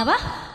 Tá bom?